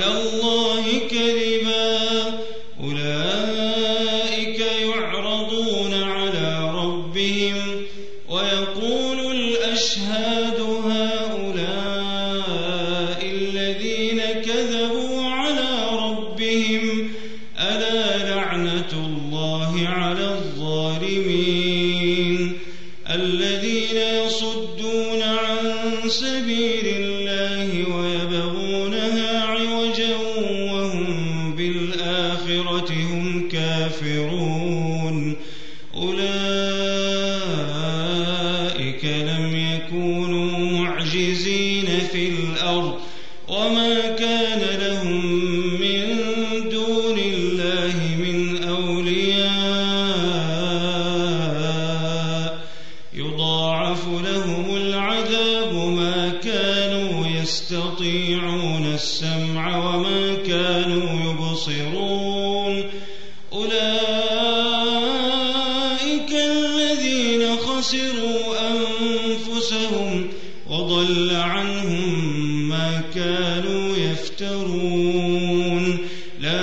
على الله كذبا. أولئك يعرضون على ربهم ويقول الأشهاد هؤلاء الذين كذبوا كان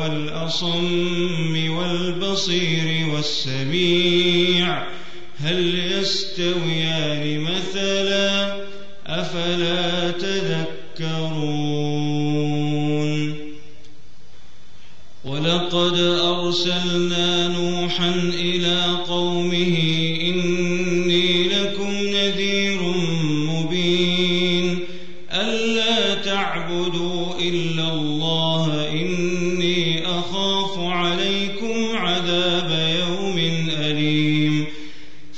والأصم والبصير والسميع هل يستويان مثلا أفلا تذكرون؟ ولقد أرسلنا نوحا إلى قومه أخاف عليكم عذاب يوم أليم.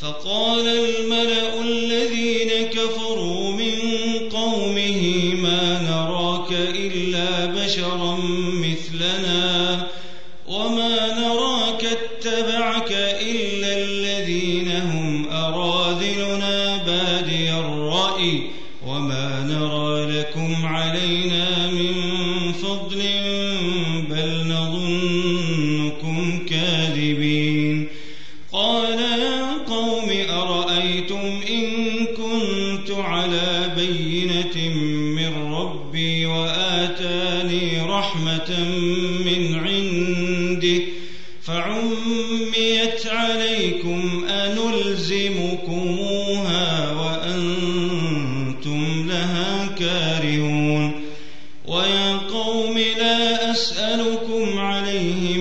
فقال الملأ الذين كفروا من قومه ما نراك إلا بشرا مثلنا وما نراك اتبعك نظنكم كاذبين قال يا قوم أرأيتم إن كنت على بينة من ربي وآتاني رحمة من عنده فعميت عليكم أنلزمكموها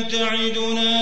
تعدنا